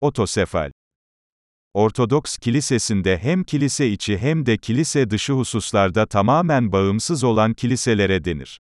Otosefal. Ortodoks kilisesinde hem kilise içi hem de kilise dışı hususlarda tamamen bağımsız olan kiliselere denir.